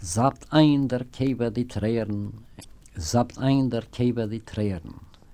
Sabt ein der Käfer die Tränen, sabt ein der Käfer die Tränen.